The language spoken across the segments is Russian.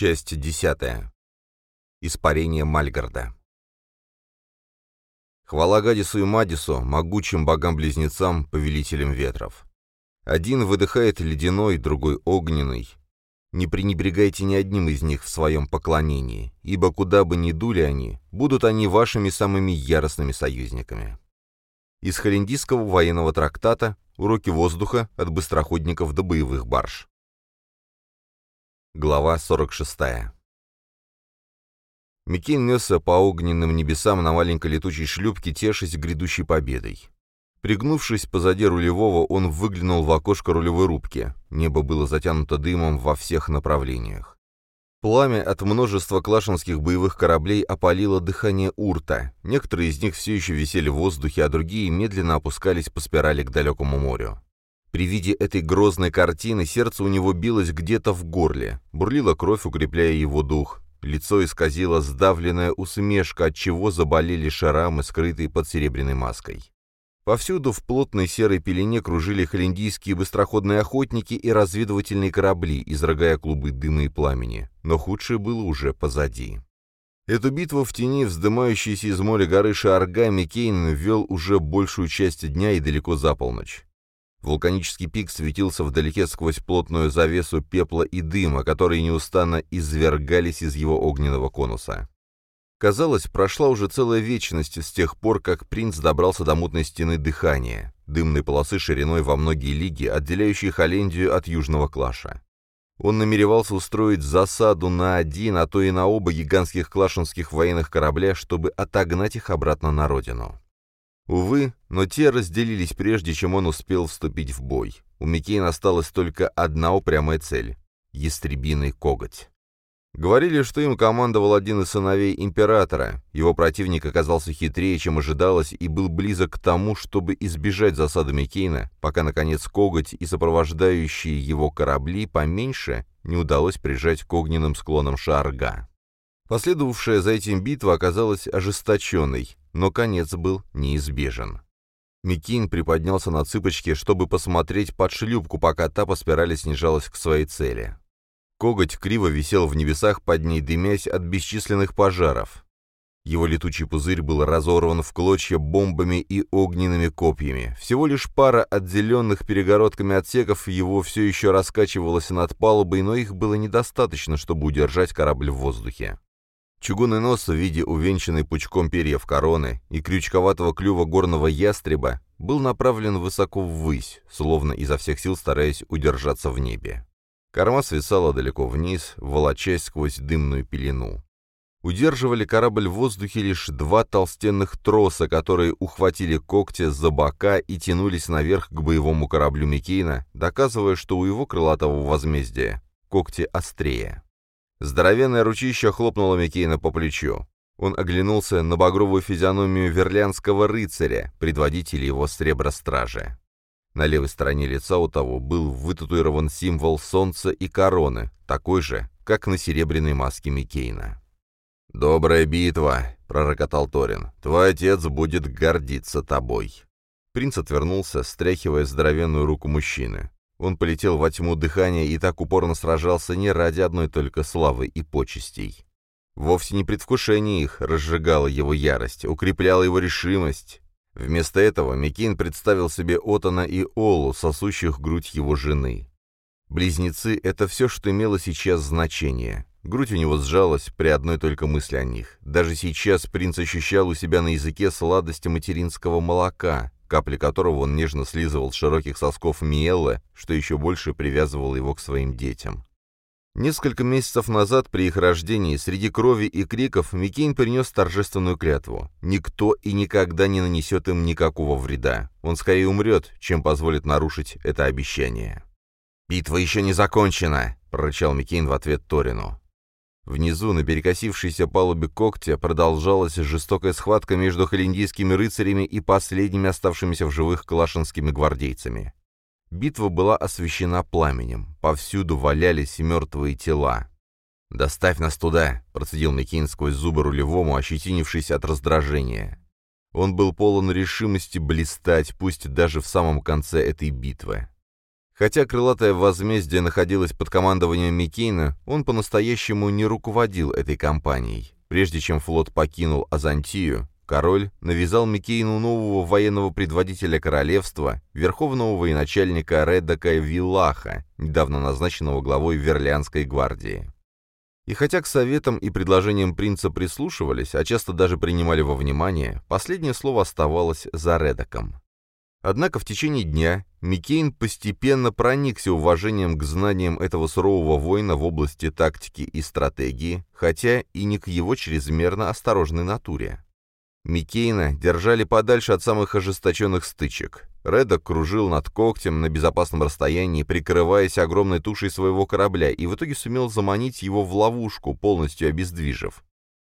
Часть десятая. Испарение Мальгарда. Хвала Гадису и Мадису, могучим богам-близнецам, повелителям ветров. Один выдыхает ледяной, другой огненный. Не пренебрегайте ни одним из них в своем поклонении, ибо куда бы ни дули они, будут они вашими самыми яростными союзниками. Из Холиндийского военного трактата «Уроки воздуха от быстроходников до боевых барж». Глава 46. Микейн несся по огненным небесам на маленькой летучей шлюпке, тешась грядущей победой. Пригнувшись позади рулевого, он выглянул в окошко рулевой рубки. Небо было затянуто дымом во всех направлениях. Пламя от множества клашинских боевых кораблей опалило дыхание урта. Некоторые из них все еще висели в воздухе, а другие медленно опускались по спирали к далекому морю. При виде этой грозной картины сердце у него билось где-то в горле, бурлила кровь, укрепляя его дух. Лицо исказило сдавленная усмешка, от чего заболели шарамы, скрытые под серебряной маской. Повсюду в плотной серой пелене кружили холиндийские быстроходные охотники и разведывательные корабли, изрыгая клубы дыма и пламени. Но худшее было уже позади. Эту битву в тени, вздымающейся из моря горы Шаарга, Миккейн вел уже большую часть дня и далеко за полночь. Вулканический пик светился вдалеке сквозь плотную завесу пепла и дыма, которые неустанно извергались из его огненного конуса. Казалось, прошла уже целая вечность с тех пор, как принц добрался до мутной стены дыхания, дымной полосы шириной во многие лиги, отделяющей Холлендию от Южного Клаша. Он намеревался устроить засаду на один, а то и на оба гигантских клашинских военных корабля, чтобы отогнать их обратно на родину. Увы, но те разделились прежде, чем он успел вступить в бой. У Микейна осталась только одна упрямая цель — ястребиный коготь. Говорили, что им командовал один из сыновей императора. Его противник оказался хитрее, чем ожидалось, и был близок к тому, чтобы избежать засады Микейна, пока, наконец, коготь и сопровождающие его корабли поменьше не удалось прижать к огненным склонам Шарга. Последовавшая за этим битва оказалась ожесточенной, но конец был неизбежен. Микин приподнялся на цыпочки, чтобы посмотреть под шлюпку, пока та по спирали снижалась к своей цели. Коготь криво висел в небесах под ней, дымясь от бесчисленных пожаров. Его летучий пузырь был разорван в клочья бомбами и огненными копьями. Всего лишь пара отделенных перегородками отсеков его все еще раскачивалась над палубой, но их было недостаточно, чтобы удержать корабль в воздухе. Чугунный нос в виде увенчанной пучком перьев короны и крючковатого клюва горного ястреба был направлен высоко ввысь, словно изо всех сил стараясь удержаться в небе. Корма свисала далеко вниз, волочась сквозь дымную пелену. Удерживали корабль в воздухе лишь два толстенных троса, которые ухватили когти за бока и тянулись наверх к боевому кораблю Микейна, доказывая, что у его крылатого возмездия когти острее. Здоровенное ручище хлопнуло Микейна по плечу. Он оглянулся на багровую физиономию верлянского рыцаря, предводителя его сребростражи. На левой стороне лица у того был вытатуирован символ солнца и короны, такой же, как на серебряной маске Микейна. «Добрая битва», — пророкотал Торин. «Твой отец будет гордиться тобой». Принц отвернулся, стряхивая здоровенную руку мужчины. Он полетел во тьму дыхания и так упорно сражался не ради одной только славы и почестей. Вовсе не предвкушение их разжигало его ярость, укрепляло его решимость. Вместо этого Микин представил себе Отана и Олу, сосущих грудь его жены. Близнецы — это все, что имело сейчас значение. Грудь у него сжалась при одной только мысли о них. Даже сейчас принц ощущал у себя на языке сладость материнского молока, капли которого он нежно слизывал с широких сосков Миэллы, что еще больше привязывало его к своим детям. Несколько месяцев назад при их рождении среди крови и криков Микейн принес торжественную клятву. Никто и никогда не нанесет им никакого вреда. Он скорее умрет, чем позволит нарушить это обещание. «Битва еще не закончена!» — прорычал Микейн в ответ Торину. Внизу, на перекосившейся палубе когтя, продолжалась жестокая схватка между холиндийскими рыцарями и последними оставшимися в живых калашинскими гвардейцами. Битва была освещена пламенем. Повсюду валялись мертвые тела. «Доставь нас туда», — процедил Микин сквозь зубы рулевому, ощетинившись от раздражения. Он был полон решимости блистать, пусть даже в самом конце этой битвы. Хотя крылатое возмездие находилось под командованием Микейна, он по-настоящему не руководил этой кампанией. Прежде чем флот покинул Азантию, король навязал Микейну нового военного предводителя королевства, верховного военачальника Редока Виллаха, недавно назначенного главой Верлианской гвардии. И хотя к советам и предложениям принца прислушивались, а часто даже принимали во внимание, последнее слово оставалось за Редоком. Однако в течение дня Микейн постепенно проникся уважением к знаниям этого сурового воина в области тактики и стратегии, хотя и не к его чрезмерно осторожной натуре. Микейна держали подальше от самых ожесточенных стычек. Редок кружил над когтем на безопасном расстоянии, прикрываясь огромной тушей своего корабля, и в итоге сумел заманить его в ловушку, полностью обездвижив.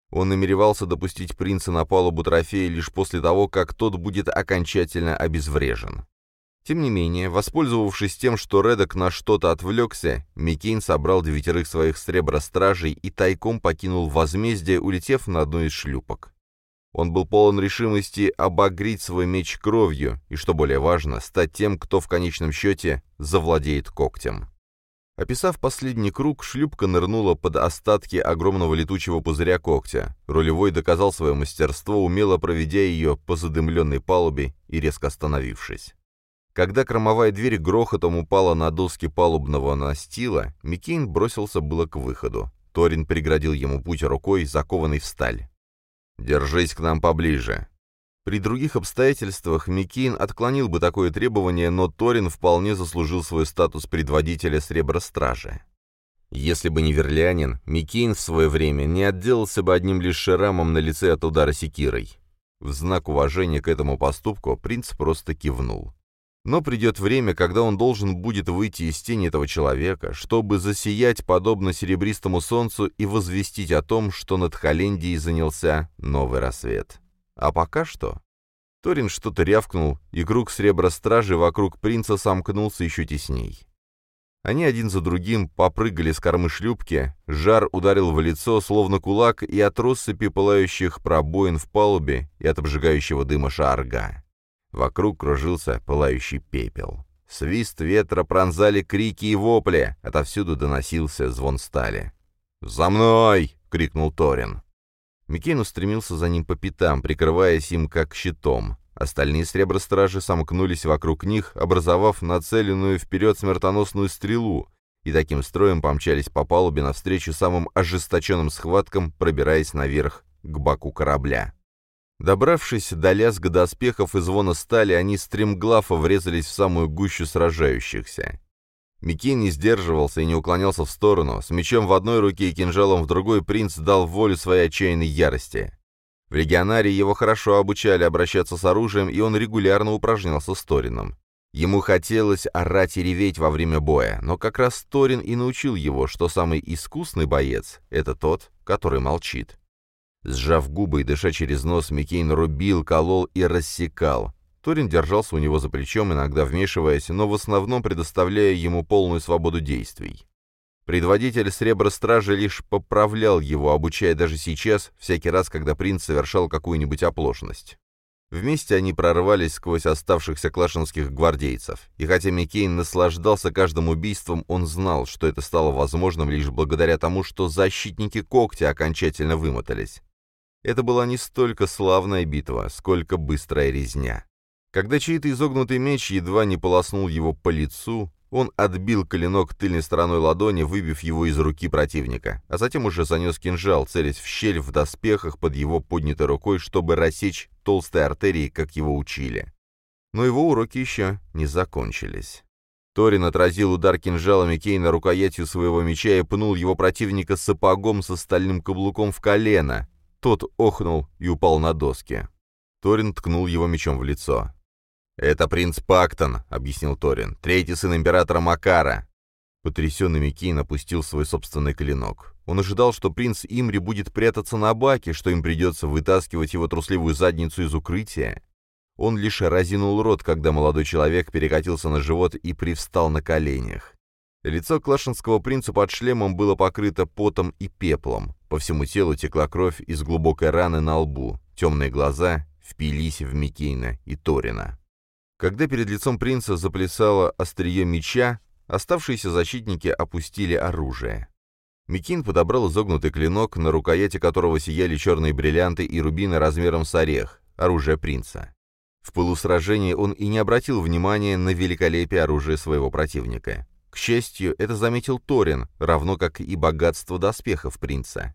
Он намеревался допустить принца на палубу трофея лишь после того, как тот будет окончательно обезврежен. Тем не менее, воспользовавшись тем, что Редок на что-то отвлекся, Микейн собрал девятерых своих сребростражей и тайком покинул возмездие, улетев на одну из шлюпок. Он был полон решимости обогреть свой меч кровью и, что более важно, стать тем, кто в конечном счете завладеет когтем. Описав последний круг, шлюпка нырнула под остатки огромного летучего пузыря когтя. Рулевой доказал свое мастерство, умело проведя ее по задымленной палубе и резко остановившись. Когда кормовая дверь с грохотом упала на доски палубного настила, Микейн бросился было к выходу. Торин преградил ему путь рукой, закованной в сталь. «Держись к нам поближе», при других обстоятельствах Микейн отклонил бы такое требование, но Торин вполне заслужил свой статус предводителя Сребростражи. Если бы не Верлянин, Микейн в свое время не отделался бы одним лишь шрамом на лице от удара секирой. В знак уважения к этому поступку принц просто кивнул. Но придет время, когда он должен будет выйти из тени этого человека, чтобы засиять подобно серебристому солнцу и возвестить о том, что над Холлендией занялся новый рассвет. А пока что... Торин что-то рявкнул, и круг сребра-стражи вокруг принца сомкнулся еще тесней. Они один за другим попрыгали с кормы шлюпки, жар ударил в лицо, словно кулак, и от россыпи пылающих пробоин в палубе и от обжигающего дыма шарга. Вокруг кружился пылающий пепел. Свист ветра пронзали крики и вопли, отовсюду доносился звон стали. «За мной!» — крикнул Торин. Микейн устремился за ним по пятам, прикрываясь им как щитом. Остальные сребростражи сомкнулись вокруг них, образовав нацеленную вперед смертоносную стрелу, и таким строем помчались по палубе навстречу самым ожесточенным схваткам, пробираясь наверх к баку корабля. Добравшись до лязга доспехов и звона стали, они стремглаво врезались в самую гущу сражающихся. Микей не сдерживался и не уклонялся в сторону. С мечом в одной руке и кинжалом в другой принц дал волю своей отчаянной ярости. В регионарии его хорошо обучали обращаться с оружием, и он регулярно упражнялся с Торином. Ему хотелось орать и реветь во время боя, но как раз Торин и научил его, что самый искусный боец — это тот, который молчит. Сжав губы и дыша через нос, Микейн рубил, колол и рассекал. Торин держался у него за плечом, иногда вмешиваясь, но в основном предоставляя ему полную свободу действий. Предводитель Сребра-Стражи лишь поправлял его, обучая даже сейчас, всякий раз, когда принц совершал какую-нибудь оплошность. Вместе они прорвались сквозь оставшихся клашинских гвардейцев, и хотя Микейн наслаждался каждым убийством, он знал, что это стало возможным лишь благодаря тому, что защитники когтя окончательно вымотались. Это была не столько славная битва, сколько быстрая резня. Когда чей-то изогнутый меч едва не полоснул его по лицу, он отбил коленок тыльной стороной ладони, выбив его из руки противника, а затем уже занес кинжал, целясь в щель в доспехах под его поднятой рукой, чтобы рассечь толстые артерии, как его учили. Но его уроки еще не закончились. Торин отразил удар кинжалами Кейна рукоятью своего меча и пнул его противника сапогом со стальным каблуком в колено. Тот охнул и упал на доски. Торин ткнул его мечом в лицо. «Это принц Пактон», — объяснил Торин, — «третий сын императора Макара». Потрясенный Микейн опустил свой собственный клинок. Он ожидал, что принц Имри будет прятаться на баке, что им придется вытаскивать его трусливую задницу из укрытия. Он лишь разинул рот, когда молодой человек перекатился на живот и привстал на коленях. Лицо клашинского принца под шлемом было покрыто потом и пеплом. По всему телу текла кровь из глубокой раны на лбу. Темные глаза впились в Микейна и Торина. Когда перед лицом принца заплясало острие меча, оставшиеся защитники опустили оружие. Микин подобрал изогнутый клинок, на рукояти которого сияли черные бриллианты и рубины размером с орех, оружие принца. В пылу сражения он и не обратил внимания на великолепие оружия своего противника. К счастью, это заметил Торин, равно как и богатство доспехов принца.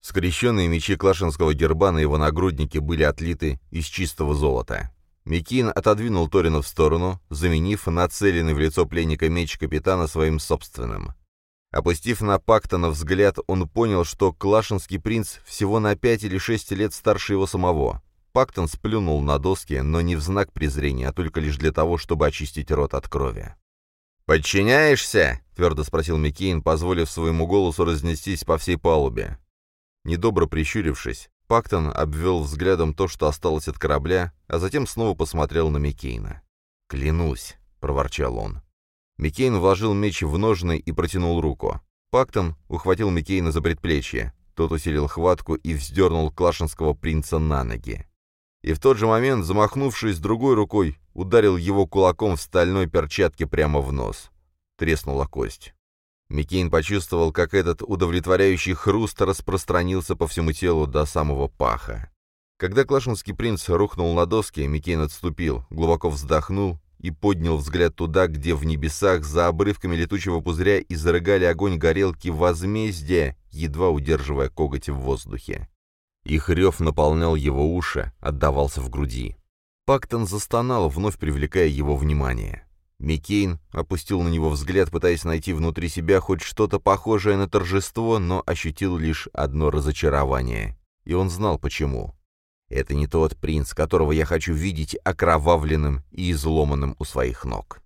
Скрещенные мечи клашинского герба на его нагруднике были отлиты из чистого золота. Микин отодвинул Торина в сторону, заменив нацеленный в лицо пленника меч капитана своим собственным. Опустив на Пактона взгляд, он понял, что Клашинский принц всего на пять или шесть лет старше его самого. Пактон сплюнул на доски, но не в знак презрения, а только лишь для того, чтобы очистить рот от крови. «Подчиняешься?» — твердо спросил Миккейн, позволив своему голосу разнестись по всей палубе. Недобро прищурившись, Пактон обвел взглядом то, что осталось от корабля, а затем снова посмотрел на Миккейна. «Клянусь», — проворчал он. Миккейн вложил меч в ножны и протянул руку. Пактон ухватил Миккейна за предплечье. Тот усилил хватку и вздернул клашинского принца на ноги. И в тот же момент, замахнувшись другой рукой, ударил его кулаком в стальной перчатке прямо в нос. Треснула кость. Миккейн почувствовал, как этот удовлетворяющий хруст распространился по всему телу до самого паха. Когда клашинский принц рухнул на доски, Миккейн отступил, глубоко вздохнул и поднял взгляд туда, где в небесах за обрывками летучего пузыря изрыгали огонь горелки возмездия, едва удерживая коготь в воздухе. Их рев наполнял его уши, отдавался в груди. Пактон застонал, вновь привлекая его внимание. Миккейн опустил на него взгляд, пытаясь найти внутри себя хоть что-то похожее на торжество, но ощутил лишь одно разочарование. И он знал почему. Это не тот принц, которого я хочу видеть окровавленным и изломанным у своих ног.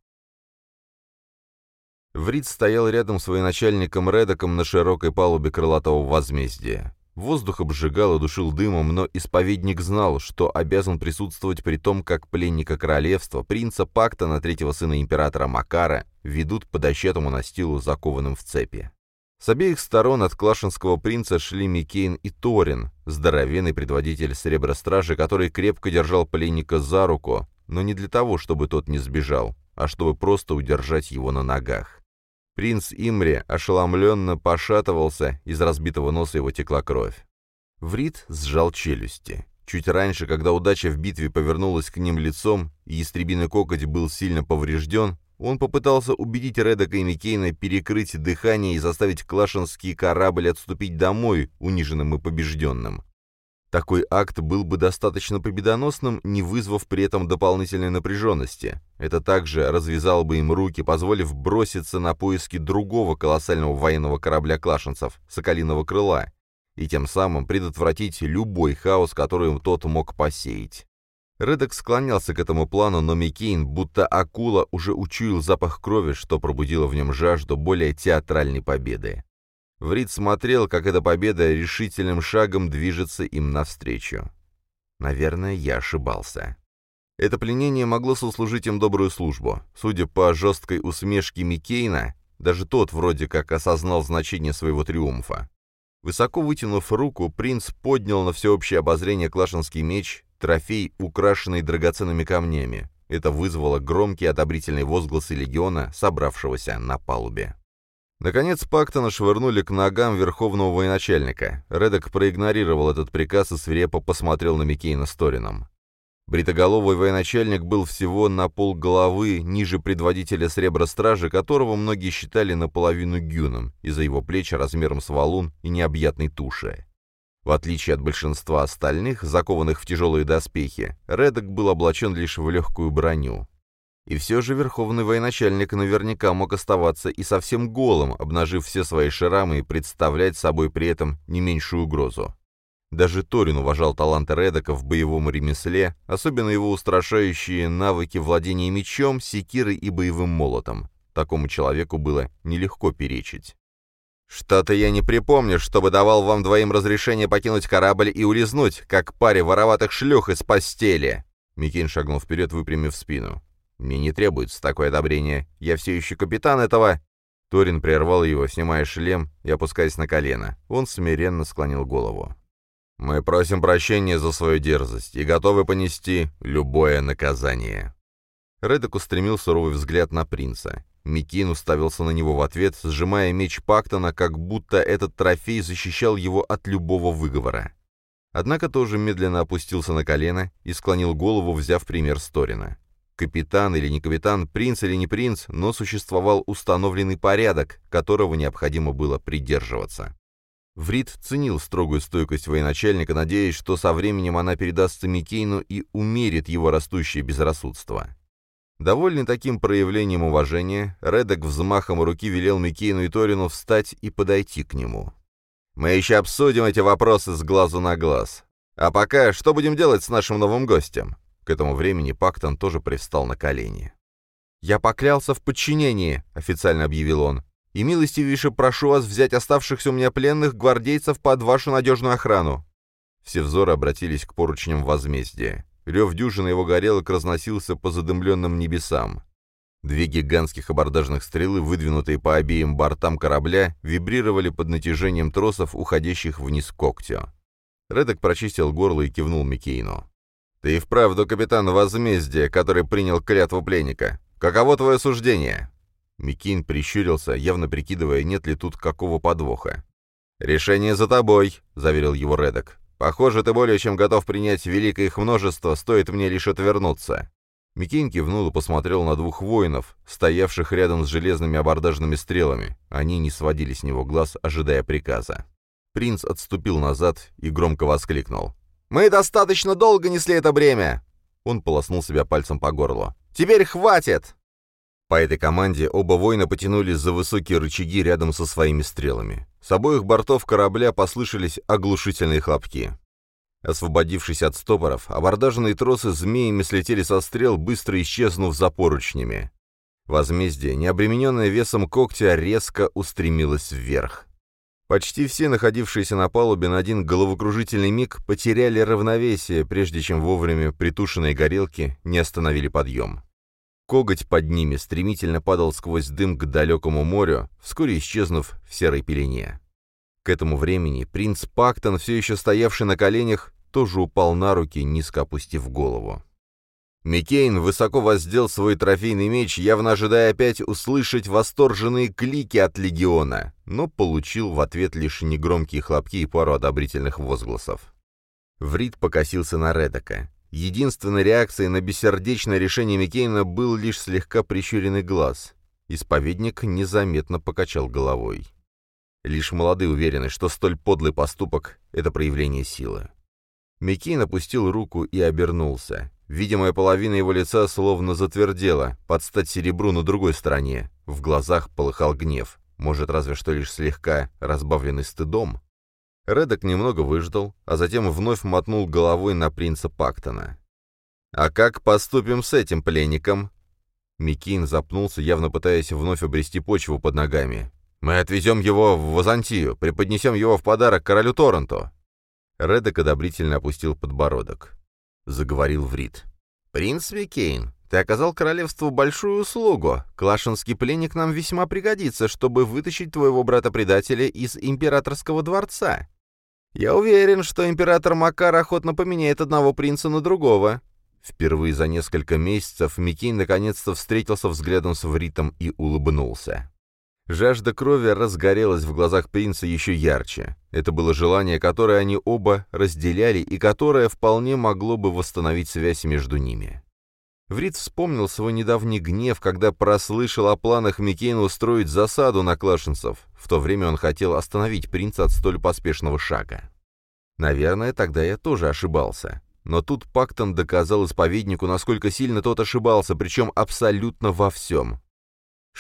Врид стоял рядом с военачальником Редоком на широкой палубе крылатого возмездия. Воздух обжигал и душил дымом, но исповедник знал, что обязан присутствовать при том, как пленника королевства, принца Пактона, третьего сына императора Макара, ведут по дощатому настилу, закованным в цепи. С обеих сторон от Клашинского принца шли Микейн и Торин, здоровенный предводитель Сребростражи, который крепко держал пленника за руку, но не для того, чтобы тот не сбежал, а чтобы просто удержать его на ногах. Принц Имри ошеломленно пошатывался, из разбитого носа его текла кровь. Врит сжал челюсти. Чуть раньше, когда удача в битве повернулась к ним лицом, и истребиный кокоть был сильно поврежден, он попытался убедить Редека и Микейна перекрыть дыхание и заставить Клашинский корабль отступить домой, униженным и побежденным. Такой акт был бы достаточно победоносным, не вызвав при этом дополнительной напряженности. Это также развязало бы им руки, позволив броситься на поиски другого колоссального военного корабля клашенцев, «Соколиного крыла», и тем самым предотвратить любой хаос, который тот мог посеять. Редок склонялся к этому плану, но Микейн, будто акула, уже учуял запах крови, что пробудило в нем жажду более театральной победы. Врид смотрел, как эта победа решительным шагом движется им навстречу. Наверное, я ошибался. Это пленение могло сослужить им добрую службу. Судя по жесткой усмешке Микейна, даже тот вроде как осознал значение своего триумфа. Высоко вытянув руку, принц поднял на всеобщее обозрение клашинский меч, трофей, украшенный драгоценными камнями. Это вызвало громкие одобрительные возгласы легиона, собравшегося на палубе. Наконец Пактона швырнули к ногам верховного военачальника. Редок проигнорировал этот приказ и свирепо посмотрел на Микейна с Торином. Бритоголовый военачальник был всего на пол головы ниже предводителя Сребра-Стражи, которого многие считали наполовину гюном, из-за его плеч размером с валун и необъятной туши. В отличие от большинства остальных, закованных в тяжелые доспехи, Редок был облачен лишь в легкую броню. И все же верховный военачальник наверняка мог оставаться и совсем голым, обнажив все свои шрамы и представлять собой при этом не меньшую угрозу. Даже Торин уважал таланты Редока в боевом ремесле, особенно его устрашающие навыки владения мечом, секирой и боевым молотом. Такому человеку было нелегко перечить. «Что-то я не припомню, чтобы давал вам двоим разрешение покинуть корабль и улизнуть, как паре вороватых шлюх из постели!» Микин шагнул вперед, выпрямив спину. «Мне не требуется такое одобрение. Я все еще капитан этого...» Торин прервал его, снимая шлем и опускаясь на колено. Он смиренно склонил голову. «Мы просим прощения за свою дерзость и готовы понести любое наказание». Редок устремил суровый взгляд на принца. Микин уставился на него в ответ, сжимая меч Пактона, как будто этот трофей защищал его от любого выговора. Однако тоже медленно опустился на колено и склонил голову, взяв пример Сторина. Капитан или не капитан, принц или не принц, но существовал установленный порядок, которого необходимо было придерживаться. Врид ценил строгую стойкость военачальника, надеясь, что со временем она передастся Микейну и умерит его растущее безрассудство. Довольный таким проявлением уважения, Редок взмахом руки велел Микейну и Торину встать и подойти к нему. «Мы еще обсудим эти вопросы с глазу на глаз. А пока, что будем делать с нашим новым гостем?» К этому времени Пактон тоже привстал на колени. «Я поклялся в подчинении», — официально объявил он. «И милостивейше прошу вас взять оставшихся у меня пленных гвардейцев под вашу надежную охрану». Все взоры обратились к поручням возмездия. Рев дюжины его горелок разносился по задымленным небесам. Две гигантских абордажных стрелы, выдвинутые по обеим бортам корабля, вибрировали под натяжением тросов, уходящих вниз когтю. Редок прочистил горло и кивнул Микейну. «Ты и вправду капитан возмездия, который принял клятву пленника. Каково твое суждение?» Микин прищурился, явно прикидывая, нет ли тут какого подвоха. «Решение за тобой», — заверил его Редок. Похоже, ты более чем готов принять великое их множество, стоит мне лишь отвернуться». Микин кивнул и посмотрел на двух воинов, стоявших рядом с железными абордажными стрелами. Они не сводили с него глаз, ожидая приказа. Принц отступил назад и громко воскликнул. «Мы достаточно долго несли это бремя!» Он полоснул себя пальцем по горлу. «Теперь хватит!» По этой команде оба воина потянулись за высокие рычаги рядом со своими стрелами. С обоих бортов корабля послышались оглушительные хлопки. Освободившись от стопоров, абордажные тросы змеями слетели со стрел, быстро исчезнув за поручнями. Возмездие, не обремененное весом когтя, резко устремилось вверх. Почти все находившиеся на палубе на один головокружительный миг потеряли равновесие, прежде чем вовремя притушенные горелки не остановили подъем. Коготь под ними стремительно падал сквозь дым к далекому морю, вскоре исчезнув в серой пелене. К этому времени принц Пактон, все еще стоявший на коленях, тоже упал на руки, низко опустив голову. Микейн высоко воздел свой трофейный меч, явно ожидая опять услышать восторженные клики от легиона, но получил в ответ лишь негромкие хлопки и пару одобрительных возгласов. Врид покосился на Редока. Единственной реакцией на бессердечное решение Микейна был лишь слегка прищуренный глаз. Исповедник незаметно покачал головой. Лишь молодые уверены, что столь подлый поступок — это проявление силы. Микейн опустил руку и обернулся. Видимая половина его лица словно затвердела, под стать серебру на другой стороне. В глазах полыхал гнев, может, разве что лишь слегка разбавленный стыдом. Редок немного выждал, а затем вновь мотнул головой на принца Пактона. «А как поступим с этим пленником?» Микейн запнулся, явно пытаясь вновь обрести почву под ногами. «Мы отвезем его в Вазантию, преподнесем его в подарок королю Торренту». Редок одобрительно опустил подбородок. Заговорил Врит. «Принц Микейн, ты оказал королевству большую услугу. Клашинский пленник нам весьма пригодится, чтобы вытащить твоего брата-предателя из императорского дворца. Я уверен, что император Макар охотно поменяет одного принца на другого». Впервые за несколько месяцев Микей наконец-то встретился взглядом с Вритом и улыбнулся. Жажда крови разгорелась в глазах принца еще ярче. Это было желание, которое они оба разделяли и которое вполне могло бы восстановить связь между ними. Врит вспомнил свой недавний гнев, когда прослышал о планах Микейна устроить засаду на клашенцев. В то время он хотел остановить принца от столь поспешного шага. Наверное, тогда я тоже ошибался. Но тут Пактон доказал исповеднику, насколько сильно тот ошибался, причем абсолютно во всем.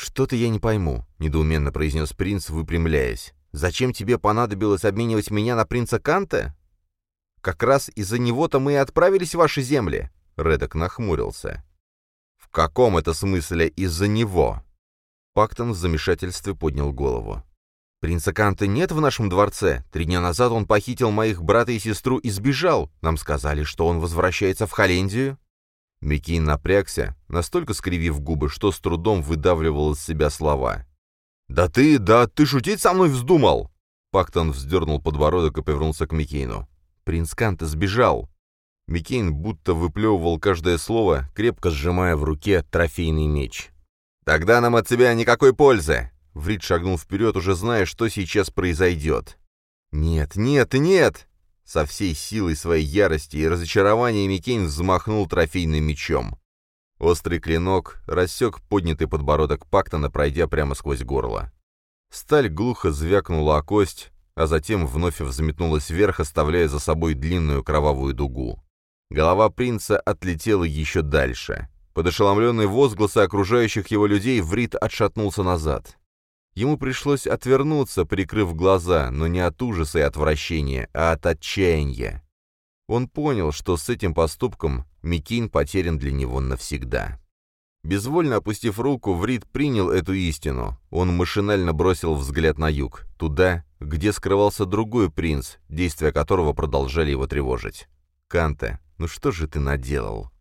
«Что-то я не пойму», — недоуменно произнес принц, выпрямляясь. «Зачем тебе понадобилось обменивать меня на принца Канта?» «Как раз из-за него-то мы и отправились в ваши земли», Редок нахмурился. «В каком это смысле из-за него?» Пактон в замешательстве поднял голову. «Принца Канта нет в нашем дворце. Три дня назад он похитил моих брата и сестру и сбежал. Нам сказали, что он возвращается в Холлендию». Микин напрягся, настолько скривив губы, что с трудом выдавливал из себя слова. «Да ты, да ты шутить со мной вздумал!» Пактон вздернул подбородок и повернулся к Микейну. «Принц Канта сбежал!» Микейн будто выплевывал каждое слово, крепко сжимая в руке трофейный меч. «Тогда нам от тебя никакой пользы!» Врид шагнул вперед, уже зная, что сейчас произойдет. «Нет, нет, нет!» Со всей силой своей ярости и разочарования Микейн взмахнул трофейным мечом. Острый клинок рассек поднятый подбородок Пактона, пройдя прямо сквозь горло. Сталь глухо звякнула о кость, а затем вновь взметнулась вверх, оставляя за собой длинную кровавую дугу. Голова принца отлетела еще дальше. Под ошеломленные возгласы окружающих его людей Врит отшатнулся назад. Ему пришлось отвернуться, прикрыв глаза, но не от ужаса и отвращения, а от отчаяния. Он понял, что с этим поступком Микин потерян для него навсегда. Безвольно опустив руку, Врит принял эту истину. Он машинально бросил взгляд на юг, туда, где скрывался другой принц, действия которого продолжали его тревожить. «Канте, ну что же ты наделал?»